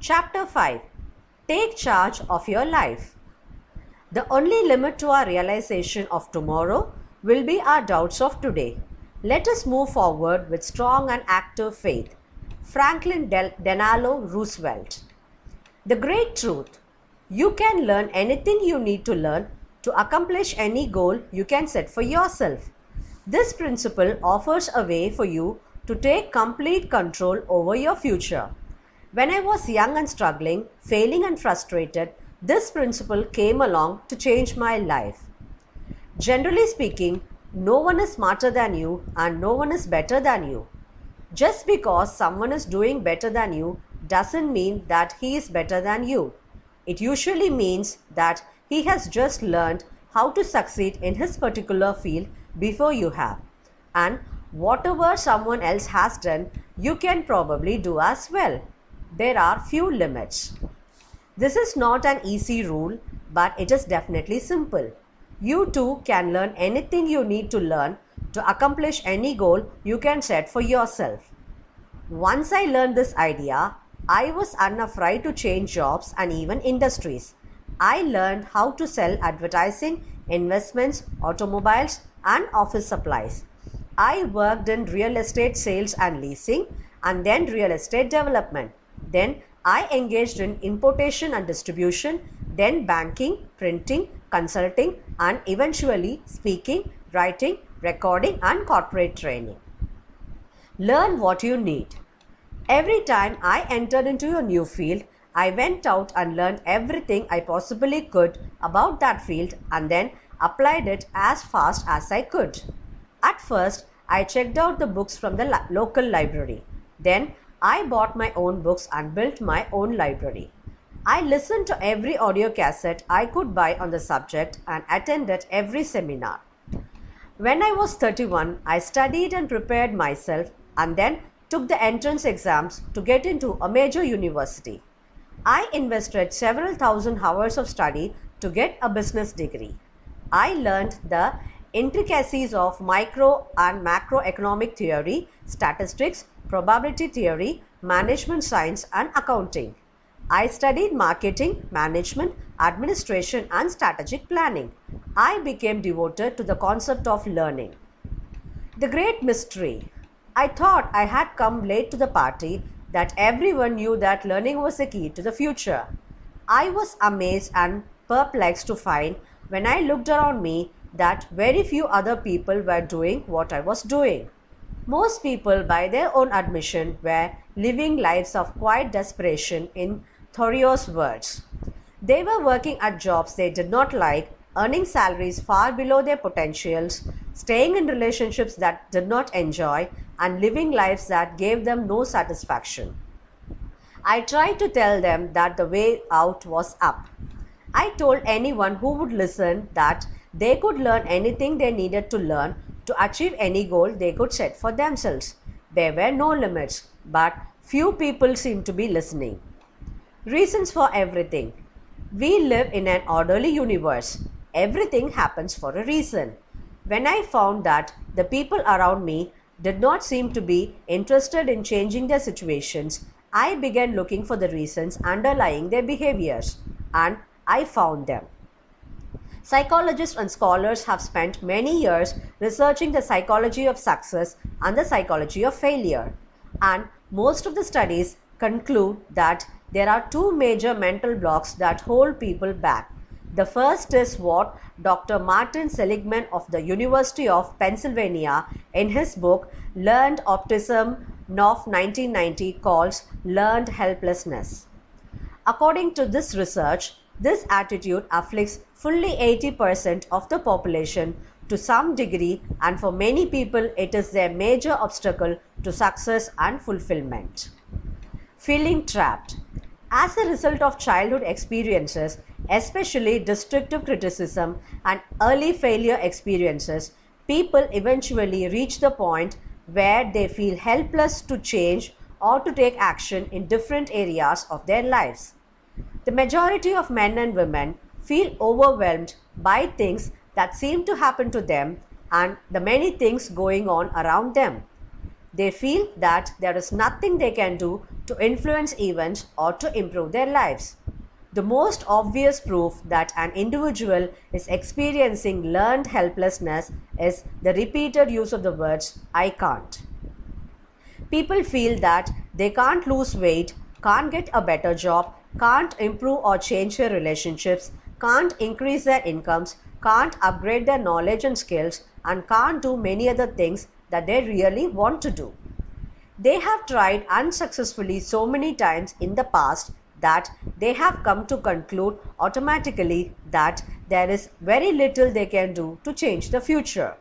Chapter 5 Take charge of your life. The only limit to our realization of tomorrow will be our doubts of today. Let us move forward with strong and active faith. Franklin Del- Delano Roosevelt. The great truth you can learn anything you need to learn to accomplish any goal you can set for yourself. This principle offers a way for you to take complete control over your future. When I was young and struggling, failing and frustrated, this principle came along to change my life. Generally speaking, no one is smarter than you and no one is better than you. Just because someone is doing better than you doesn't mean that he is better than you. It usually means that he has just learned how to succeed in his particular field before you have. And whatever someone else has done, you can probably do as well. There are few limits. This is not an easy rule, but it is definitely simple. You too can learn anything you need to learn to accomplish any goal you can set for yourself. Once I learned this idea, I was unafraid to change jobs and even industries. I learned how to sell advertising, investments, automobiles, and office supplies. I worked in real estate sales and leasing and then real estate development. Then I engaged in importation and distribution, then banking, printing, consulting, and eventually speaking, writing, recording, and corporate training. Learn what you need. Every time I entered into a new field, I went out and learned everything I possibly could about that field and then applied it as fast as I could. At first, I checked out the books from the local library. Then, I bought my own books and built my own library. I listened to every audio cassette I could buy on the subject and attended every seminar. When I was 31, I studied and prepared myself and then took the entrance exams to get into a major university. I invested several thousand hours of study to get a business degree. I learned the intricacies of micro and macroeconomic theory, statistics, probability theory, management science, and accounting. I studied marketing, management, administration, and strategic planning. I became devoted to the concept of learning. The great mystery. I thought I had come late to the party, that everyone knew that learning was the key to the future. I was amazed and perplexed to find when I looked around me that very few other people were doing what I was doing. Most people, by their own admission, were living lives of quiet desperation, in Thoreau's words. They were working at jobs they did not like, earning salaries far below their potentials, staying in relationships that did not enjoy, and living lives that gave them no satisfaction. I tried to tell them that the way out was up. I told anyone who would listen that they could learn anything they needed to learn to achieve any goal they could set for themselves. There were no limits, but few people seemed to be listening. Reasons for everything. We live in an orderly universe. Everything happens for a reason. When I found that the people around me did not seem to be interested in changing their situations, I began looking for the reasons underlying their behaviors and I found them. Psychologists and scholars have spent many years researching the psychology of success and the psychology of failure. And most of the studies conclude that there are two major mental blocks that hold people back. The first is what Dr. Martin Seligman of the University of Pennsylvania in his book Learned Optimism of 1990 calls learned helplessness. According to this research, this attitude afflicts fully 80% of the population to some degree, and for many people, it is their major obstacle to success and fulfillment. Feeling trapped. As a result of childhood experiences, especially destructive criticism and early failure experiences, people eventually reach the point where they feel helpless to change or to take action in different areas of their lives. The majority of men and women feel overwhelmed by things that seem to happen to them and the many things going on around them. They feel that there is nothing they can do to influence events or to improve their lives. The most obvious proof that an individual is experiencing learned helplessness is the repeated use of the words I can't. People feel that they can't lose weight, can't get a better job, can't improve or change their relationships, can't increase their incomes, can't upgrade their knowledge and skills, and can't do many other things that they really want to do. They have tried unsuccessfully so many times in the past that they have come to conclude automatically that there is very little they can do to change the future.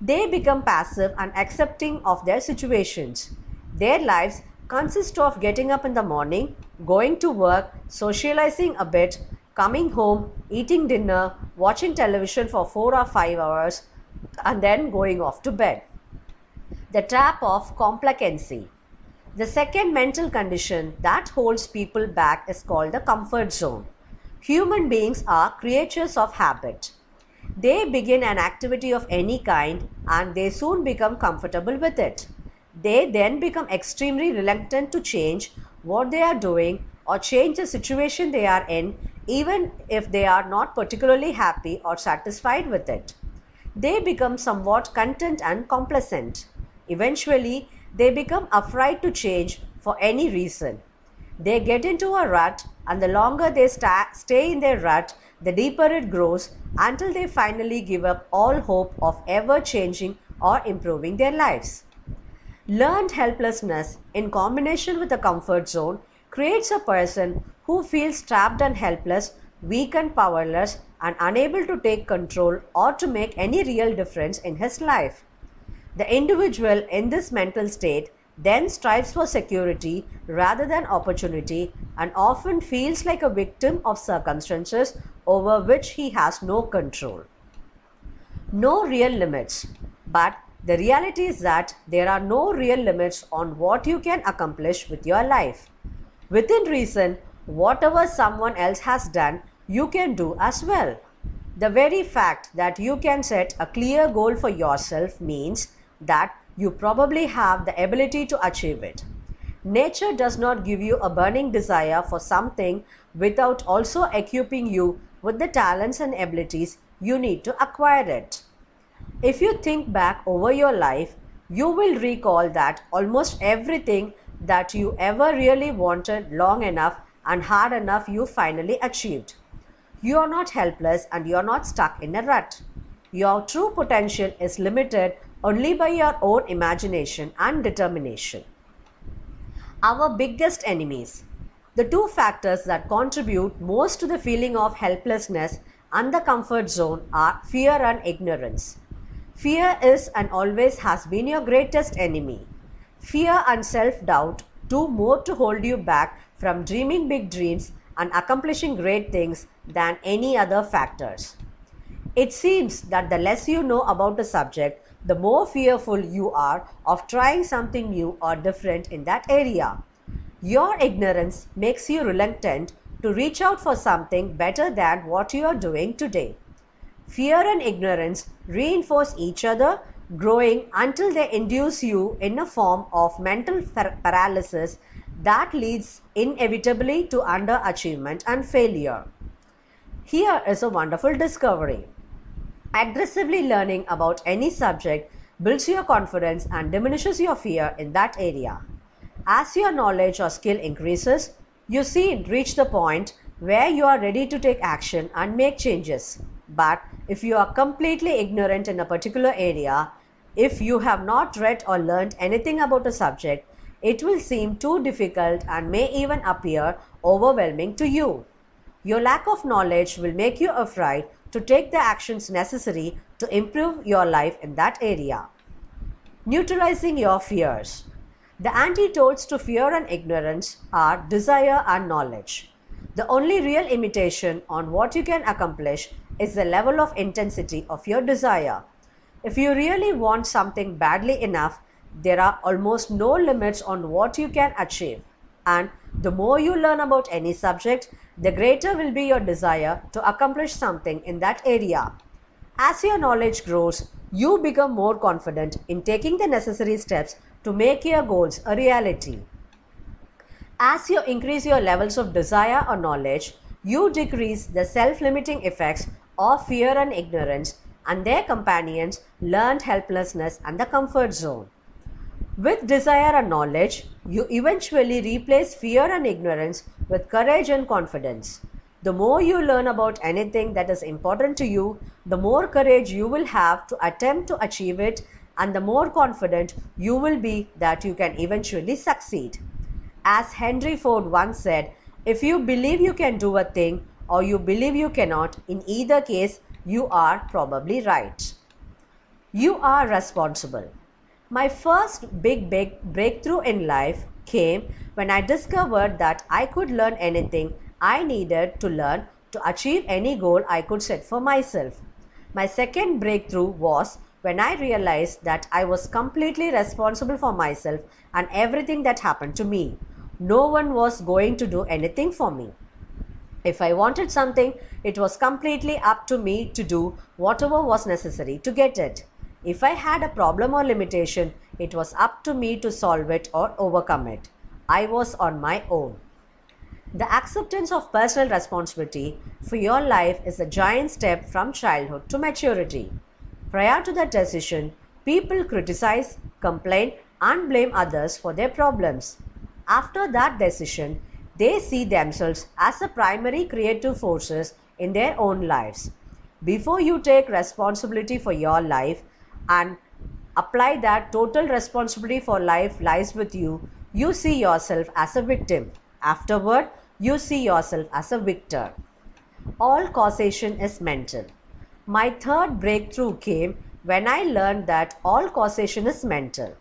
They become passive and accepting of their situations. Their lives consist of getting up in the morning, going to work, socializing a bit, coming home, eating dinner, watching television for 4 or 5 hours, and then going off to bed. The trap of complacency. The second mental condition that holds people back is called the comfort zone. Human beings are creatures of habit. They begin an activity of any kind and they soon become comfortable with it. They then become extremely reluctant to change what they are doing or change the situation they are in, even if they are not particularly happy or satisfied with it. They become somewhat content and complacent. Eventually, they become afraid to change for any reason. They get into a rut, and the longer they sta- stay in their rut, the deeper it grows until they finally give up all hope of ever changing or improving their lives. Learned helplessness in combination with a comfort zone creates a person who feels trapped and helpless, weak and powerless, and unable to take control or to make any real difference in his life. The individual in this mental state then strives for security rather than opportunity and often feels like a victim of circumstances over which he has no control. No real limits, but the reality is that there are no real limits on what you can accomplish with your life. Within reason, whatever someone else has done, you can do as well. The very fact that you can set a clear goal for yourself means that you probably have the ability to achieve it. Nature does not give you a burning desire for something without also equipping you with the talents and abilities you need to acquire it. If you think back over your life, you will recall that almost everything that you ever really wanted long enough and hard enough you finally achieved. You are not helpless and you are not stuck in a rut. Your true potential is limited only by your own imagination and determination. Our biggest enemies. The two factors that contribute most to the feeling of helplessness and the comfort zone are fear and ignorance. Fear is and always has been your greatest enemy. Fear and self doubt do more to hold you back from dreaming big dreams and accomplishing great things than any other factors. It seems that the less you know about a subject, the more fearful you are of trying something new or different in that area. Your ignorance makes you reluctant to reach out for something better than what you are doing today. Fear and ignorance reinforce each other, growing until they induce you in a form of mental paralysis that leads inevitably to underachievement and failure. Here is a wonderful discovery. Aggressively learning about any subject builds your confidence and diminishes your fear in that area. As your knowledge or skill increases, you see it reach the point where you are ready to take action and make changes. But if you are completely ignorant in a particular area, if you have not read or learned anything about a subject, it will seem too difficult and may even appear overwhelming to you. Your lack of knowledge will make you afraid to take the actions necessary to improve your life in that area. Neutralizing your fears. The antidotes to fear and ignorance are desire and knowledge. The only real imitation on what you can accomplish is the level of intensity of your desire. If you really want something badly enough, there are almost no limits on what you can achieve. And the more you learn about any subject, the greater will be your desire to accomplish something in that area. As your knowledge grows, you become more confident in taking the necessary steps to make your goals a reality. As you increase your levels of desire or knowledge, you decrease the self limiting effects of fear and ignorance, and their companions learned helplessness and the comfort zone. With desire and knowledge, you eventually replace fear and ignorance with courage and confidence. The more you learn about anything that is important to you, the more courage you will have to attempt to achieve it, and the more confident you will be that you can eventually succeed. As Henry Ford once said, if you believe you can do a thing or you believe you cannot, in either case, you are probably right. You are responsible. My first big, big breakthrough in life came when I discovered that I could learn anything I needed to learn to achieve any goal I could set for myself. My second breakthrough was when I realized that I was completely responsible for myself and everything that happened to me no one was going to do anything for me. If I wanted something, it was completely up to me to do whatever was necessary to get it. If I had a problem or limitation, it was up to me to solve it or overcome it. I was on my own. The acceptance of personal responsibility for your life is a giant step from childhood to maturity. Prior to that decision, people criticize, complain, and blame others for their problems. After that decision, they see themselves as the primary creative forces in their own lives. Before you take responsibility for your life and apply that total responsibility for life lies with you, you see yourself as a victim. Afterward, you see yourself as a victor. All causation is mental. My third breakthrough came when I learned that all causation is mental.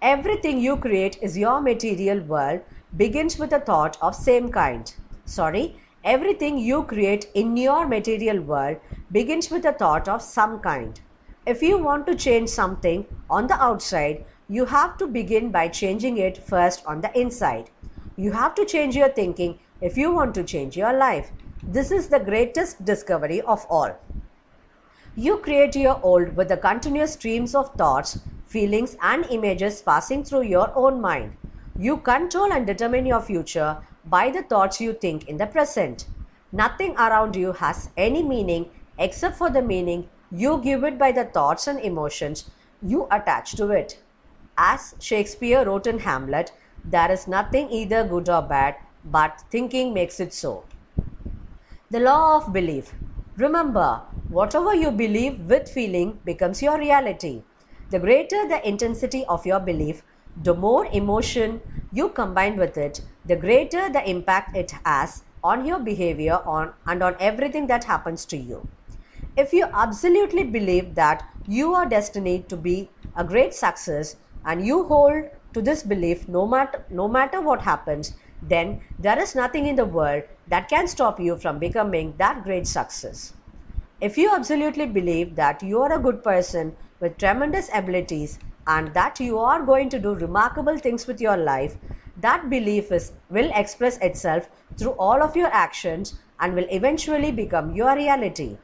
Everything you create is your material world begins with a thought of same kind. Sorry, everything you create in your material world begins with a thought of some kind. If you want to change something on the outside, you have to begin by changing it first on the inside. You have to change your thinking if you want to change your life. This is the greatest discovery of all. You create your old with the continuous streams of thoughts feelings, and images passing through your own mind. You control and determine your future by the thoughts you think in the present. Nothing around you has any meaning except for the meaning you give it by the thoughts and emotions you attach to it. As Shakespeare wrote in Hamlet, there is nothing either good or bad, but thinking makes it so. The law of belief. Remember, whatever you believe with feeling becomes your reality. The greater the intensity of your belief, the more emotion you combine with it, the greater the impact it has on your behavior on and on everything that happens to you. If you absolutely believe that you are destined to be a great success and you hold to this belief no matter no matter what happens, then there is nothing in the world that can stop you from becoming that great success. If you absolutely believe that you are a good person with tremendous abilities and that you are going to do remarkable things with your life, that belief is, will express itself through all of your actions and will eventually become your reality.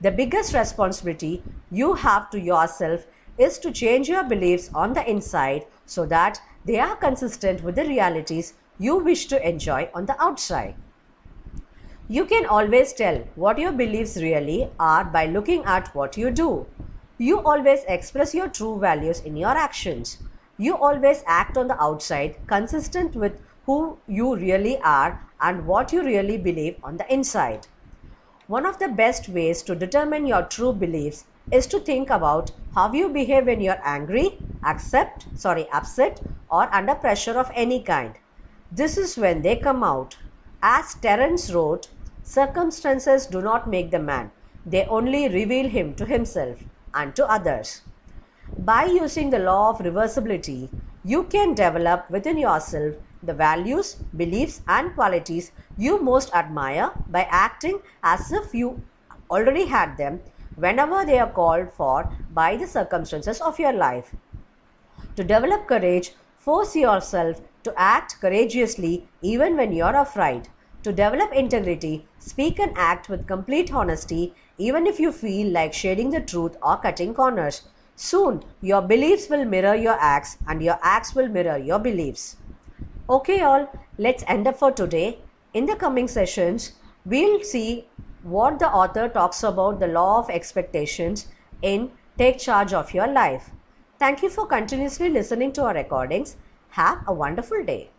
The biggest responsibility you have to yourself is to change your beliefs on the inside so that they are consistent with the realities you wish to enjoy on the outside. You can always tell what your beliefs really are by looking at what you do. You always express your true values in your actions. You always act on the outside consistent with who you really are and what you really believe on the inside. One of the best ways to determine your true beliefs is to think about how you behave when you're angry, accept, sorry, upset or under pressure of any kind. This is when they come out. As Terence wrote, Circumstances do not make the man, they only reveal him to himself and to others. By using the law of reversibility, you can develop within yourself the values, beliefs, and qualities you most admire by acting as if you already had them whenever they are called for by the circumstances of your life. To develop courage, force yourself to act courageously even when you are afraid. To develop integrity, speak and act with complete honesty even if you feel like shading the truth or cutting corners. Soon, your beliefs will mirror your acts and your acts will mirror your beliefs. Okay, all, let's end up for today. In the coming sessions, we'll see what the author talks about the law of expectations in Take Charge of Your Life. Thank you for continuously listening to our recordings. Have a wonderful day.